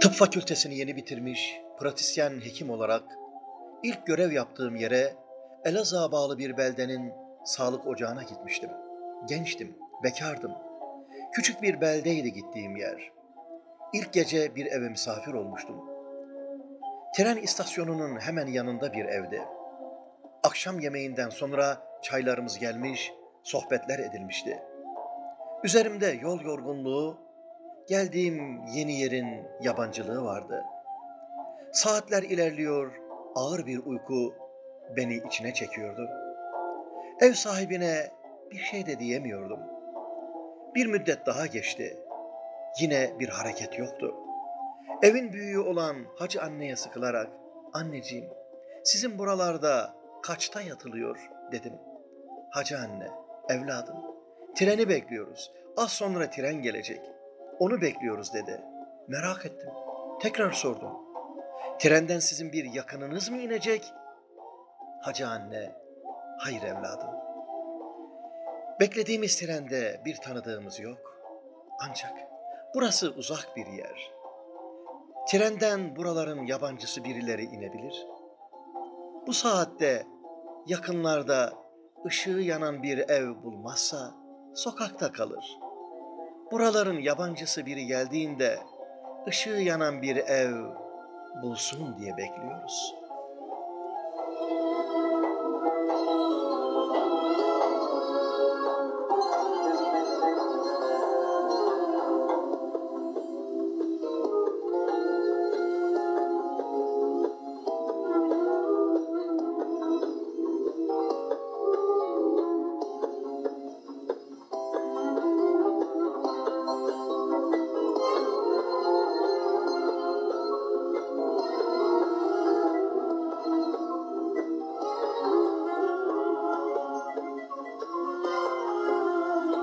Tıp fakültesini yeni bitirmiş, pratisyen hekim olarak ilk görev yaptığım yere Elazığ'a bağlı bir beldenin sağlık ocağına gitmiştim. Gençtim, bekardım. Küçük bir beldeydi gittiğim yer. İlk gece bir eve misafir olmuştum. Tren istasyonunun hemen yanında bir evde. Akşam yemeğinden sonra çaylarımız gelmiş, sohbetler edilmişti. Üzerimde yol yorgunluğu, geldiğim yeni yerin yabancılığı vardı. Saatler ilerliyor, ağır bir uyku beni içine çekiyordu. Ev sahibine bir şey de diyemiyordum. Bir müddet daha geçti. Yine bir hareket yoktu. Evin büyüğü olan hacı anneye sıkılarak, anneciğim sizin buralarda kaçta yatılıyor dedim. Hacı anne, evladım, treni bekliyoruz. Az sonra tren gelecek. Onu bekliyoruz dedi. Merak ettim. Tekrar sordum. Trenden sizin bir yakınınız mı inecek? Hacı anne, hayır evladım. Beklediğimiz trende bir tanıdığımız yok. Ancak burası uzak bir yer. Trenden buraların yabancısı birileri inebilir. Bu saatte yakınlarda ışığı yanan bir ev bulmazsa sokakta kalır. Buraların yabancısı biri geldiğinde ışığı yanan bir ev bulsun diye bekliyoruz.''